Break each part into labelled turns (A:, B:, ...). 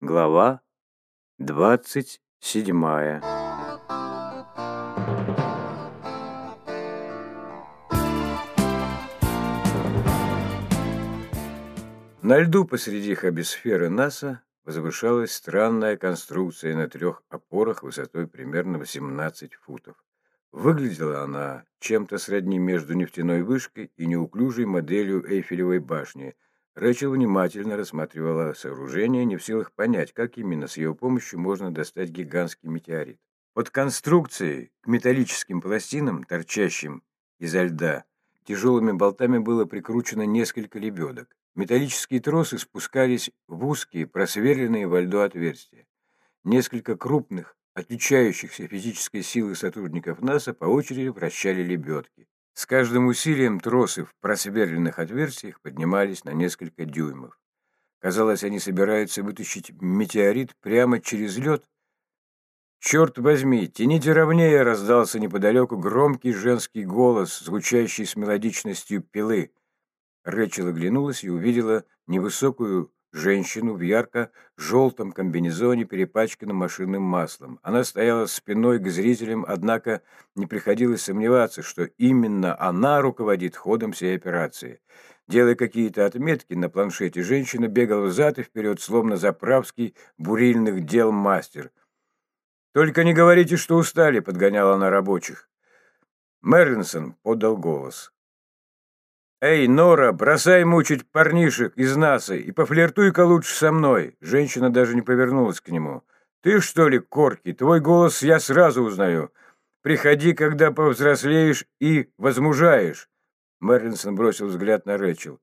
A: Глава двадцать седьмая На льду посреди хабисферы НАСА возвышалась странная конструкция на трех опорах высотой примерно 18 футов. Выглядела она чем-то сродни между нефтяной вышкой и неуклюжей моделью Эйфелевой башни. Рэчел внимательно рассматривала сооружение, не в силах понять, как именно с его помощью можно достать гигантский метеорит. Под конструкцией к металлическим пластинам, торчащим изо льда, тяжелыми болтами было прикручено несколько лебедок. Металлические тросы спускались в узкие, просверленные во льду отверстия. Несколько крупных, отличающихся физической силой сотрудников НАСА по очереди вращали лебедки. С каждым усилием тросы в просверленных отверстиях поднимались на несколько дюймов. Казалось, они собираются вытащить метеорит прямо через лед. «Черт возьми, тяните ровнее!» — раздался неподалеку громкий женский голос, звучащий с мелодичностью пилы. Рэчел оглянулась и увидела невысокую женщину в ярко-желтом комбинезоне, перепачканном машинным маслом. Она стояла спиной к зрителям, однако не приходилось сомневаться, что именно она руководит ходом всей операции. Делая какие-то отметки на планшете, женщина бегала взад и вперед, словно заправский бурильных дел мастер. «Только не говорите, что устали», — подгоняла она рабочих. Мерлинсон подал голос. «Эй, Нора, бросай мучить парнишек из НАСА и пофлиртуй-ка лучше со мной!» Женщина даже не повернулась к нему. «Ты что ли, Корки? Твой голос я сразу узнаю. Приходи, когда повзрослеешь и возмужаешь!» Мерлинсон бросил взгляд на Рэчел.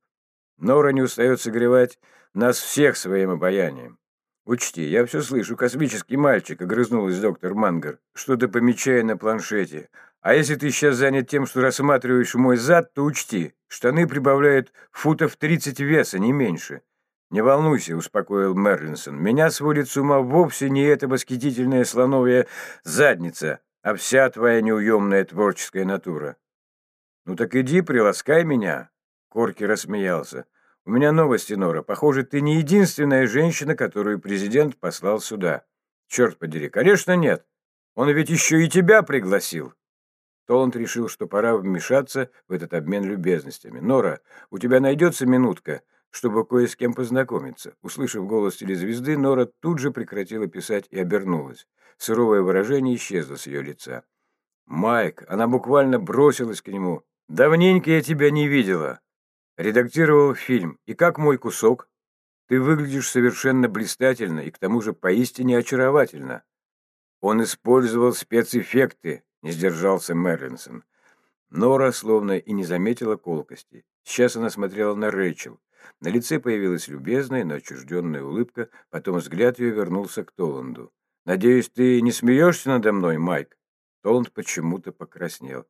A: Нора не устает согревать нас всех своим обаянием. «Учти, я все слышу, космический мальчик», — огрызнулась доктор Мангар, что-то помечая на планшете. А если ты сейчас занят тем, что рассматриваешь мой зад, то учти, штаны прибавляют футов 30 веса, не меньше. Не волнуйся, успокоил Мерлинсон. Меня сводит с ума вовсе не эта восхитительная слоновья задница, а вся твоя неуемная творческая натура. Ну так иди, приласкай меня. Корки рассмеялся. У меня новости, Нора. Похоже, ты не единственная женщина, которую президент послал сюда. Черт подери, конечно, нет. Он ведь еще и тебя пригласил. Толанд решил, что пора вмешаться в этот обмен любезностями. «Нора, у тебя найдется минутка, чтобы кое с кем познакомиться?» Услышав голос телезвезды, Нора тут же прекратила писать и обернулась. Суровое выражение исчезло с ее лица. «Майк!» Она буквально бросилась к нему. «Давненько я тебя не видела!» Редактировал фильм. «И как мой кусок?» «Ты выглядишь совершенно блистательно и к тому же поистине очаровательно». Он использовал спецэффекты, не сдержался Мерлинсон. Нора словно и не заметила колкости. Сейчас она смотрела на Рэйчел. На лице появилась любезная, но отчужденная улыбка, потом взгляд ее вернулся к Толанду. «Надеюсь, ты не смеешься надо мной, Майк?» Толанд почему-то покраснел.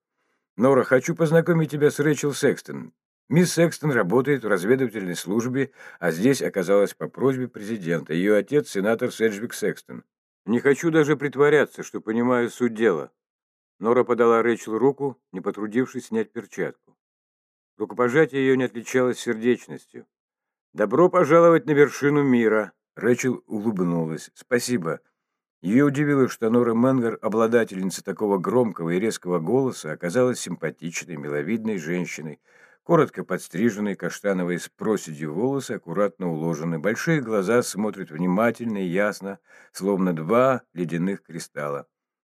A: «Нора, хочу познакомить тебя с Рэйчел Секстон. Мисс Секстон работает в разведывательной службе, а здесь оказалась по просьбе президента. Ее отец – сенатор Седжвик Секстон. Не хочу даже притворяться, что понимаю суть дела. Нора подала Рэйчел руку, не потрудившись снять перчатку. Рукопожатие ее не отличалось сердечностью. «Добро пожаловать на вершину мира!» Рэчел улыбнулась. «Спасибо». Ее удивило, что Нора Менгер, обладательница такого громкого и резкого голоса, оказалась симпатичной, миловидной женщиной, коротко подстриженные каштановые с проседью волосы аккуратно уложены, большие глаза смотрят внимательно и ясно, словно два ледяных кристалла.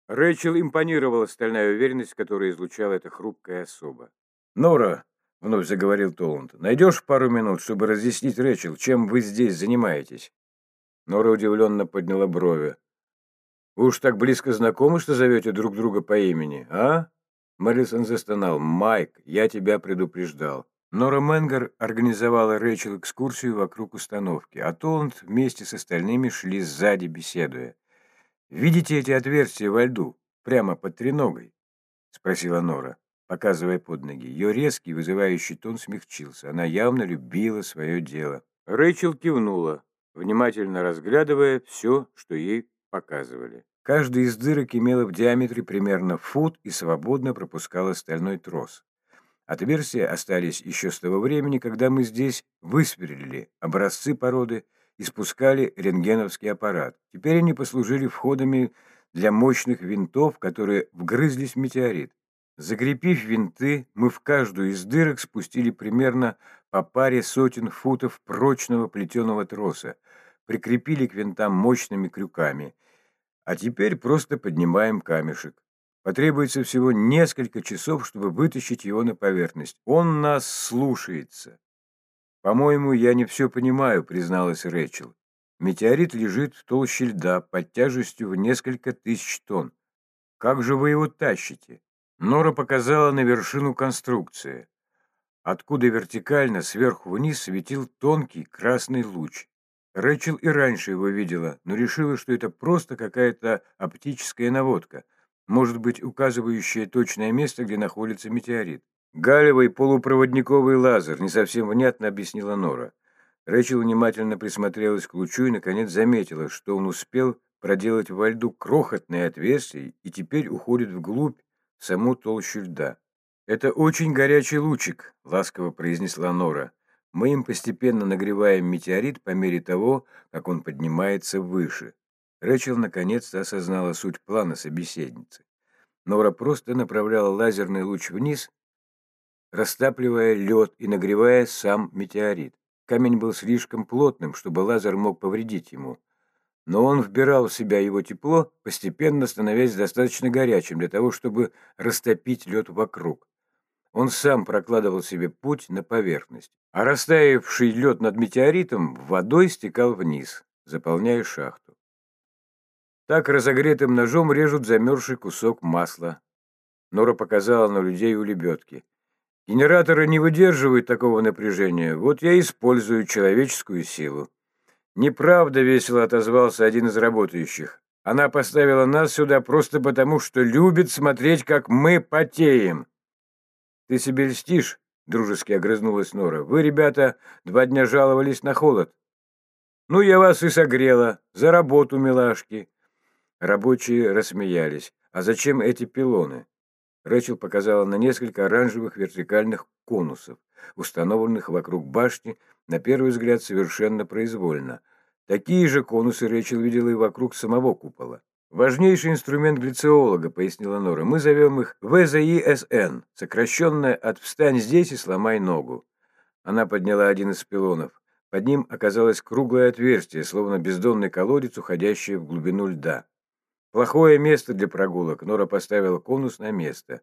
A: Рэйчел импонировала стальная уверенность, которую излучала эта хрупкая особа. «Нора», — вновь заговорил Толланд, — «найдешь пару минут, чтобы разъяснить Рэйчел, чем вы здесь занимаетесь?» Нора удивленно подняла брови. «Вы уж так близко знакомы, что зовете друг друга по имени, а?» Мэрилсон застонал. «Майк, я тебя предупреждал». Нора Менгер организовала Рэйчел экскурсию вокруг установки, а Толланд вместе с остальными шли сзади, беседуя. «Видите эти отверстия во льду, прямо под треногой?» — спросила Нора, показывая под ноги. Ее резкий, вызывающий тон смягчился. Она явно любила свое дело. Рэйчел кивнула, внимательно разглядывая все, что ей показывали. Каждая из дырок имела в диаметре примерно фут и свободно пропускала стальной трос. Отверстия остались еще с того времени, когда мы здесь высверлили образцы породы испускали рентгеновский аппарат. Теперь они послужили входами для мощных винтов, которые вгрызлись в метеорит. Закрепив винты, мы в каждую из дырок спустили примерно по паре сотен футов прочного плетеного троса, прикрепили к винтам мощными крюками, а теперь просто поднимаем камешек. Потребуется всего несколько часов, чтобы вытащить его на поверхность. Он нас слушается. «По-моему, я не все понимаю», — призналась Рэчел. «Метеорит лежит в толще льда под тяжестью в несколько тысяч тонн. Как же вы его тащите?» Нора показала на вершину конструкции, откуда вертикально сверху вниз светил тонкий красный луч. Рэчел и раньше его видела, но решила, что это просто какая-то оптическая наводка, может быть, указывающая точное место, где находится метеорит. «Галевый полупроводниковый лазер», — не совсем внятно объяснила Нора. Рэчел внимательно присмотрелась к лучу и, наконец, заметила, что он успел проделать во льду крохотное отверстие и теперь уходит вглубь саму толщу льда. «Это очень горячий лучик», — ласково произнесла Нора. «Мы им постепенно нагреваем метеорит по мере того, как он поднимается выше». Рэчел наконец-то осознала суть плана собеседницы. Нора просто направляла лазерный луч вниз, растапливая лед и нагревая сам метеорит. Камень был слишком плотным, чтобы лазер мог повредить ему но он вбирал в себя его тепло, постепенно становясь достаточно горячим для того, чтобы растопить лед вокруг. Он сам прокладывал себе путь на поверхность, а растаявший лед над метеоритом водой стекал вниз, заполняя шахту. Так разогретым ножом режут замерзший кусок масла. Нора показала на людей у лебедки. Генераторы не выдерживают такого напряжения, вот я использую человеческую силу. «Неправда», — весело отозвался один из работающих. «Она поставила нас сюда просто потому, что любит смотреть, как мы потеем». «Ты себе льстишь?» — дружески огрызнулась Нора. «Вы, ребята, два дня жаловались на холод». «Ну, я вас и согрела. За работу, милашки». Рабочие рассмеялись. «А зачем эти пилоны?» Рэчел показала на несколько оранжевых вертикальных конусов, установленных вокруг башни, на первый взгляд совершенно произвольно. Такие же конусы Рэчел видела и вокруг самого купола. «Важнейший инструмент глициолога», — пояснила Нора. «Мы зовем их ВЗИСН, сокращенное от «встань здесь и сломай ногу». Она подняла один из пилонов. Под ним оказалось круглое отверстие, словно бездонный колодец, уходящий в глубину льда. Плохое место для прогулок. Нора поставила конус на место.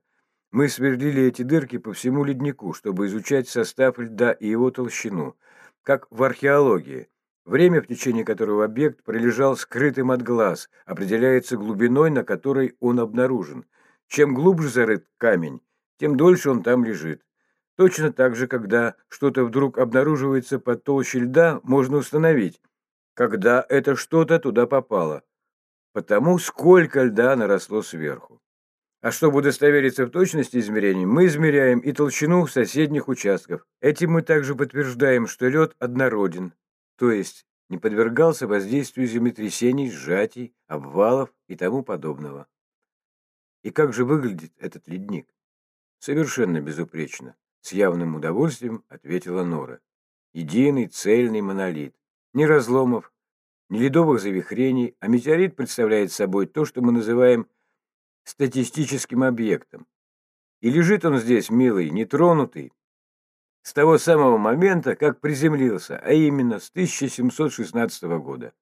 A: Мы сверлили эти дырки по всему леднику, чтобы изучать состав льда и его толщину, как в археологии. Время, в течение которого объект пролежал скрытым от глаз, определяется глубиной, на которой он обнаружен. Чем глубже зарыт камень, тем дольше он там лежит. Точно так же, когда что-то вдруг обнаруживается под толщей льда, можно установить, когда это что-то туда попало, потому сколько льда наросло сверху. А чтобы удостовериться в точности измерений, мы измеряем и толщину соседних участков. Этим мы также подтверждаем, что лед однороден, то есть не подвергался воздействию землетрясений, сжатий, обвалов и тому подобного. И как же выглядит этот ледник? Совершенно безупречно, с явным удовольствием ответила Нора. Единый цельный монолит. Ни разломов, ни ледовых завихрений, а метеорит представляет собой то, что мы называем статистическим объектом. И лежит он здесь, милый, нетронутый, с того самого момента, как приземлился, а именно с 1716 года.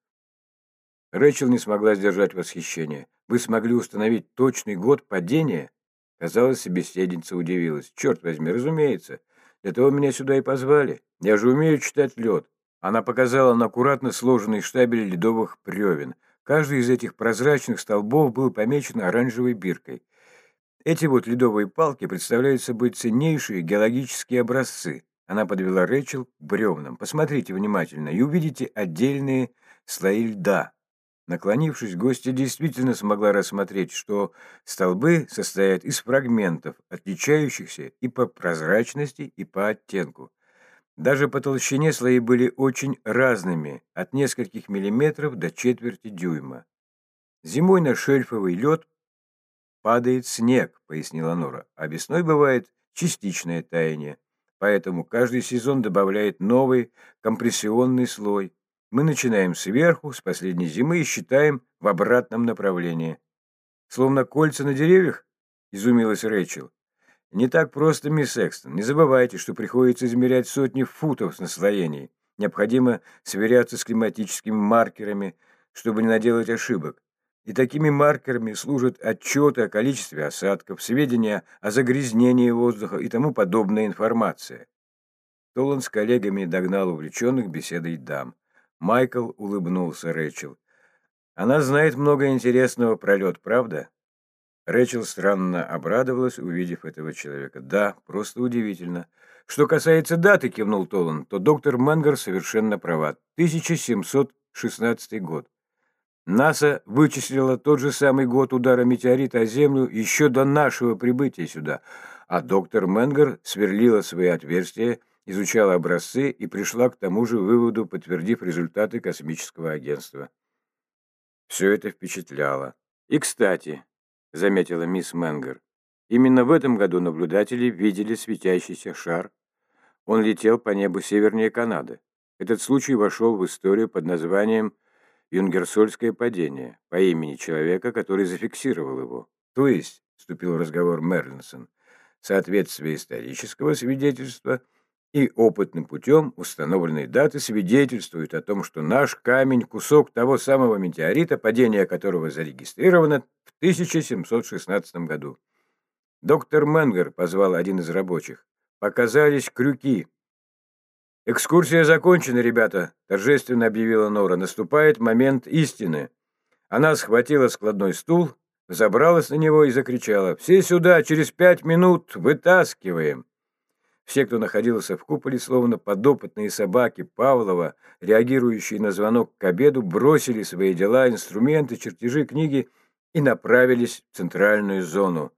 A: Рэчел не смогла сдержать восхищение. «Вы смогли установить точный год падения?» Казалось, собеседница удивилась. «Черт возьми, разумеется. Для того меня сюда и позвали. Я же умею читать лед». Она показала на аккуратно сложенный штабель ледовых бревен. Каждый из этих прозрачных столбов был помечен оранжевой биркой. Эти вот ледовые палки представляют собой ценнейшие геологические образцы. Она подвела Рэчел к бревнам. Посмотрите внимательно и увидите отдельные слои льда. Наклонившись, гостья действительно смогла рассмотреть, что столбы состоят из фрагментов, отличающихся и по прозрачности, и по оттенку. Даже по толщине слои были очень разными, от нескольких миллиметров до четверти дюйма. Зимой на шельфовый лед падает снег, пояснила Нора, а весной бывает частичное таяние. Поэтому каждый сезон добавляет новый компрессионный слой. Мы начинаем сверху, с последней зимы, и считаем в обратном направлении. Словно кольца на деревьях? Изумилась Рэйчел. Не так просто, мисс Экстон. Не забывайте, что приходится измерять сотни футов с наслоений. Необходимо сверяться с климатическими маркерами, чтобы не наделать ошибок. И такими маркерами служат отчеты о количестве осадков, сведения о загрязнении воздуха и тому подобная информация. Толан с коллегами догнал увлеченных беседой дам. Майкл улыбнулся Рэчел. «Она знает много интересного про лед, правда?» Рэчел странно обрадовалась, увидев этого человека. «Да, просто удивительно. Что касается даты, — кивнул Толан, — то доктор Менгер совершенно права. 1716 год. НАСА вычислила тот же самый год удара метеорита о Землю еще до нашего прибытия сюда, а доктор Менгер сверлила свои отверстия изучала образцы и пришла к тому же выводу, подтвердив результаты космического агентства. Все это впечатляло. И, кстати, заметила мисс Менгер, именно в этом году наблюдатели видели светящийся шар. Он летел по небу севернее Канады. Этот случай вошел в историю под названием «Юнгерсольское падение» по имени человека, который зафиксировал его. То есть, вступил в разговор Мерлинсон, соответствие исторического свидетельства – и опытным путем установленные даты свидетельствуют о том, что наш камень – кусок того самого метеорита, падение которого зарегистрировано в 1716 году. Доктор Менгер позвал один из рабочих. Показались крюки. «Экскурсия закончена, ребята», – торжественно объявила Нора. «Наступает момент истины». Она схватила складной стул, забралась на него и закричала. «Все сюда, через пять минут, вытаскиваем!» Все, кто находился в куполе, словно подопытные собаки Павлова, реагирующие на звонок к обеду, бросили свои дела, инструменты, чертежи, книги и направились в центральную зону.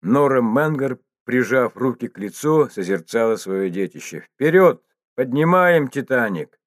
A: Нора Менгер, прижав руки к лицу, созерцала свое детище. «Вперед! Поднимаем «Титаник»!»